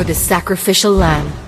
You're the sacrificial lamb.